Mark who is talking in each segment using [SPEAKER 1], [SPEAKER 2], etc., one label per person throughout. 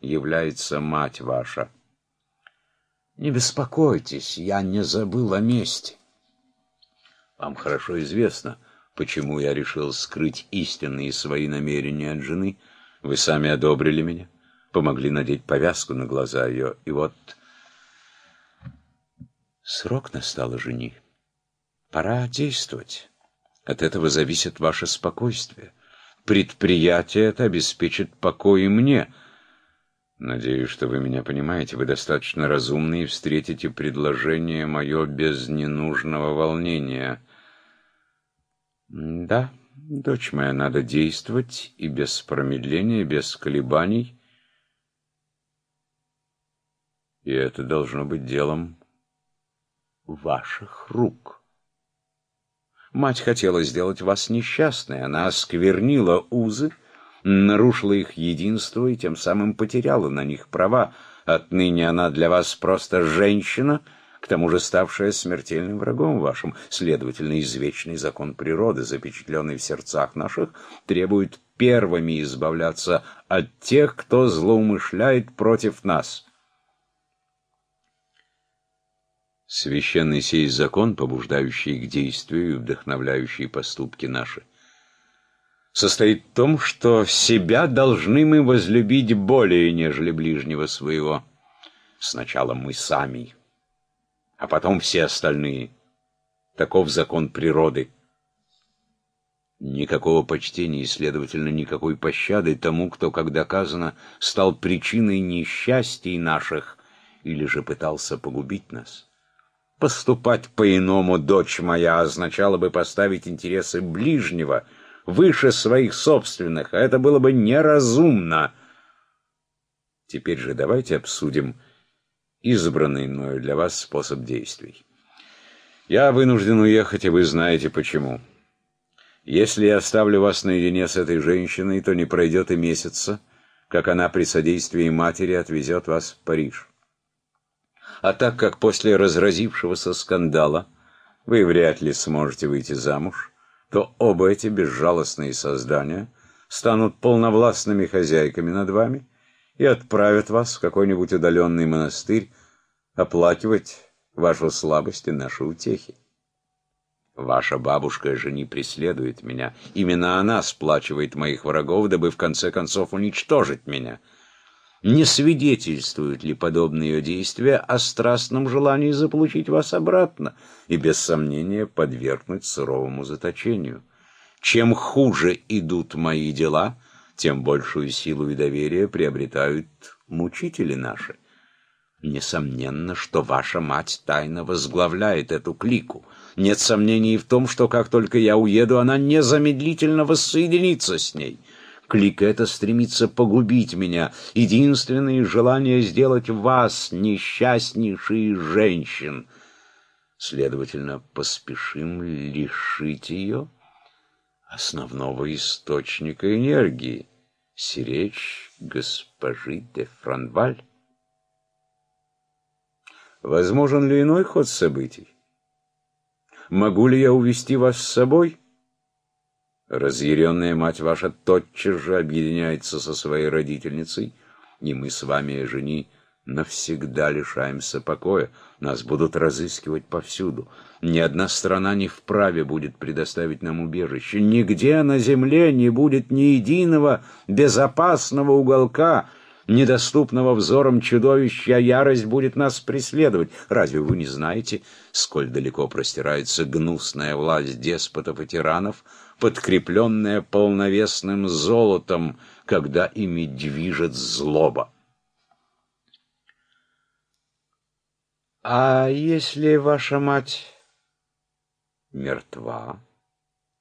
[SPEAKER 1] является мать ваша. Не беспокойтесь, я не забыл о мести. Вам хорошо известно, почему я решил скрыть истинные свои намерения от жены. Вы сами одобрили меня, помогли надеть повязку на глаза ее, и вот... Срок настал, жени. Пора действовать. От этого зависит ваше спокойствие. Предприятие это обеспечит покой и мне — Надеюсь, что вы меня понимаете. Вы достаточно разумны и встретите предложение мое без ненужного волнения. Да, дочь моя, надо действовать и без промедления, без колебаний. И это должно быть делом ваших рук. Мать хотела сделать вас несчастной. Она осквернила узы, нарушила их единство и тем самым потеряла на них права. Отныне она для вас просто женщина, к тому же ставшая смертельным врагом вашим. Следовательно, извечный закон природы, запечатленный в сердцах наших, требует первыми избавляться от тех, кто злоумышляет против нас. Священный сей закон, побуждающий к действию и вдохновляющий поступки наши — состоит в том, что себя должны мы возлюбить более, нежели ближнего своего. Сначала мы сами, а потом все остальные. Таков закон природы. Никакого почтения и, следовательно, никакой пощады тому, кто, как доказано, стал причиной несчастий наших или же пытался погубить нас. Поступать по-иному, дочь моя, означало бы поставить интересы ближнего — выше своих собственных, а это было бы неразумно. Теперь же давайте обсудим избранный мною для вас способ действий. Я вынужден уехать, и вы знаете почему. Если я оставлю вас наедине с этой женщиной, то не пройдет и месяца, как она при содействии матери отвезет вас в Париж. А так как после разразившегося скандала вы вряд ли сможете выйти замуж, то оба эти безжалостные создания станут полновластными хозяйками над вами и отправят вас в какой-нибудь удаленный монастырь оплакивать вашу слабость и наши утехи. Ваша бабушка же не преследует меня. Именно она сплачивает моих врагов, дабы в конце концов уничтожить меня — не свидетельствуют ли подобные ее действия о страстном желании заполучить вас обратно и, без сомнения, подвергнуть суровому заточению. Чем хуже идут мои дела, тем большую силу и доверие приобретают мучители наши. Несомненно, что ваша мать тайно возглавляет эту клику. Нет сомнений в том, что как только я уеду, она незамедлительно воссоединится с ней. Клик это стремится погубить меня. Единственное желание сделать вас несчастнейшей женщин. Следовательно, поспешим лишить ее основного источника энергии, сиречь госпожи де Франваль. Возможен ли иной ход событий? Могу ли я увести вас с собой? Разъяренная мать ваша тотчас же объединяется со своей родительницей, и мы с вами, жени, навсегда лишаемся покоя. Нас будут разыскивать повсюду. Ни одна страна не вправе будет предоставить нам убежище. Нигде на земле не будет ни единого безопасного уголка, недоступного взором чудовища, ярость будет нас преследовать. Разве вы не знаете, сколь далеко простирается гнусная власть деспотов и тиранов, подкрепленная полновесным золотом, когда ими движет злоба. А если ваша мать мертва,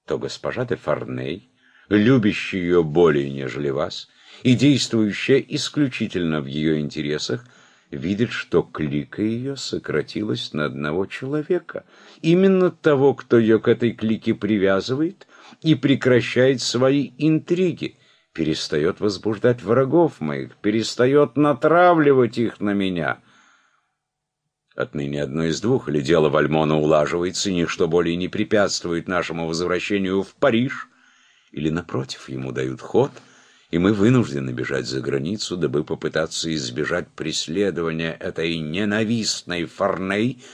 [SPEAKER 1] то госпожа де Фарней, любящая ее более, нежели вас, и действующая исключительно в ее интересах, видит, что клика ее сократилась на одного человека, именно того, кто ее к этой клике привязывает и прекращает свои интриги, перестает возбуждать врагов моих, перестает натравливать их на меня. Отныне одно из двух, или дело Вальмона улаживается, и ничто более не препятствует нашему возвращению в Париж, или, напротив, ему дают ход — и мы вынуждены бежать за границу, дабы попытаться избежать преследования этой ненавистной Форней,